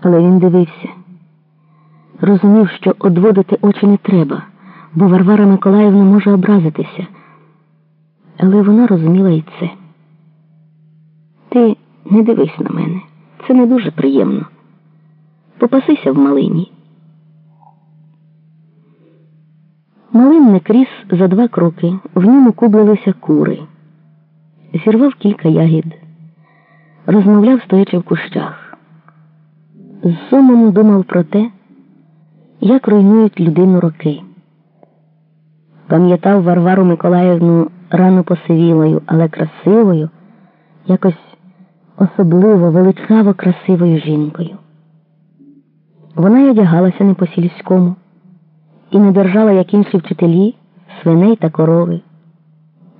Але він дивився. Розумів, що одводити очі не треба, бо Варвара Миколаївна може образитися. Але вона розуміла і це. Ти не дивись на мене. Це не дуже приємно. Попасися в малині. Малинник ріс за два кроки, в ньому кублилися кури. Зірвав кілька ягід, розмовляв стоячи в кущах. З сумом думав про те, як руйнують людину роки. Пам'ятав Варвару Миколаївну рано посивілою, але красивою, якось особливо величаво красивою жінкою. Вона й одягалася не по сільському і не держала, як інші вчителі, свиней та корови.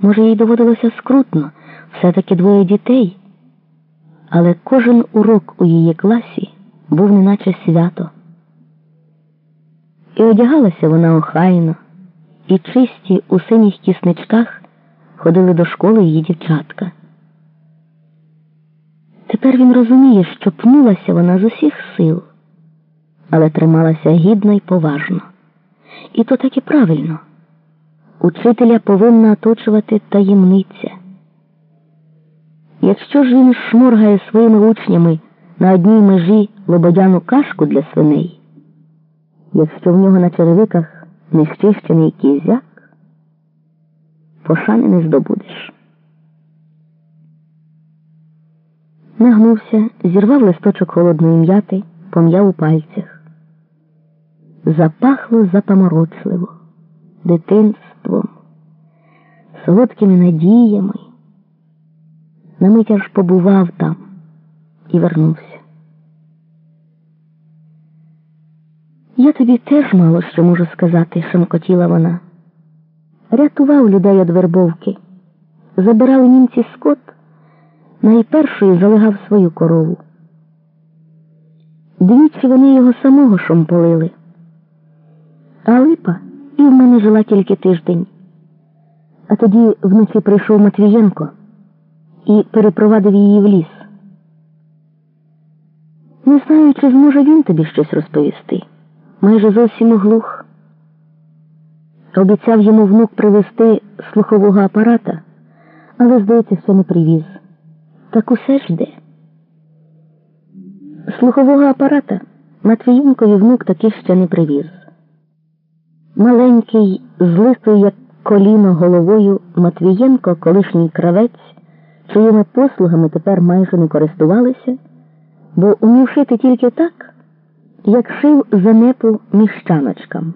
Може, їй доводилося скрутно, все-таки двоє дітей, але кожен урок у її класі був неначе свято. І одягалася вона охайно, і чисті у синіх кісничках ходили до школи її дівчатка. Тепер він розуміє, що пнулася вона з усіх сил, але трималася гідно і поважно. І то так і правильно. Учителя повинна оточувати таємниця. Якщо ж він шморгає своїми учнями на одній межі лободяну кашку для свиней, якщо в нього на черевиках нещищений кізяк, пошани не здобудеш. Нагнувся, зірвав листочок холодної м'яти, пом'яв у пальцях. Запахло запаморочливо, дитинством, солодкими надіями. На мить побував там і вернувся. Я тобі теж мало що можу сказати, шамкотіла вона. Рятував людей від вербовки, забирав німці скот, найпершою залегав свою корову. Двічі вони його самого шомполили. А липа і в мене жила тільки тиждень. А тоді вночі прийшов Матвієнко і перепровадив її в ліс. Не знаю, чи зможе він тобі щось розповісти. Майже зовсім оглух. Обіцяв йому внук привезти слухового апарата, але, здається, ще не привіз. Так усе ж де. Слухового апарата Матвієнкові внук таки ще не привіз. Маленький, з як коліно головою Матвієнко, колишній кравець, чиїми послугами тепер майже не користувалися, бо умів шити тільки так, як шив занепу міщаночкам.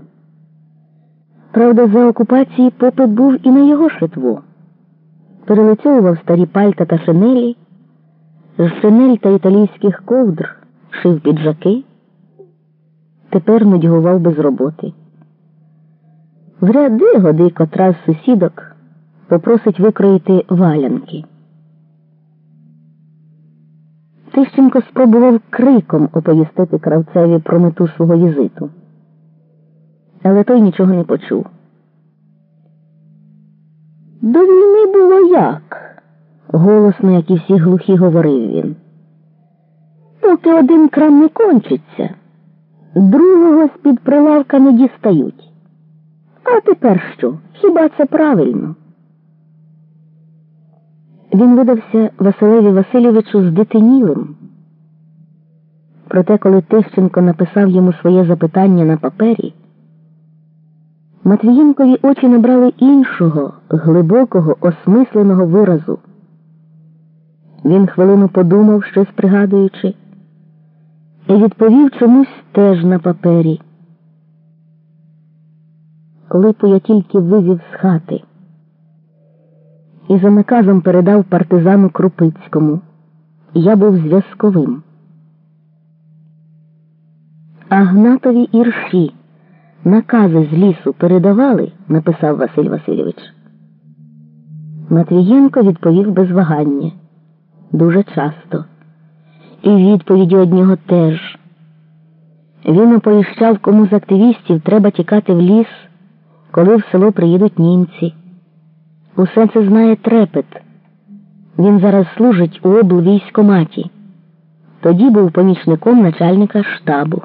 Правда, за окупації попит був і на його шитво. Перелицьовував старі пальта та шинелі, з шинель та італійських ковдр шив піджаки, тепер нудьгував без роботи. Вряди годи котра з сусідок попросить викроїти валянки. Тищенко спробував криком оповістити кравцеві про мету свого візиту, але той нічого не почув. До війни було як? голосно, як і всі глухі, говорив він. Поки один крам не кончиться, другого з-під прилавка не дістають. А тепер що? Хіба це правильно? Він видався Василеві Васильовичу здитинілим. Проте, коли Тищенко написав йому своє запитання на папері, Матвієнкові очі набрали іншого, глибокого, осмисленого виразу. Він хвилину подумав, щось пригадуючи, і відповів чомусь теж на папері. Липу я тільки вивів з хати і за наказом передав партизану Крупицькому. Я був зв'язковим. А Гнатові ірші накази з лісу передавали, написав Василь Васильович. Матвієнко відповів без вагання дуже часто. І відповіді од нього теж. Він оповіщав, кому з активістів треба тікати в ліс, коли в село приїдуть німці. Усе це знає трепет. Він зараз служить у облвійськоматі. Тоді був помічником начальника штабу.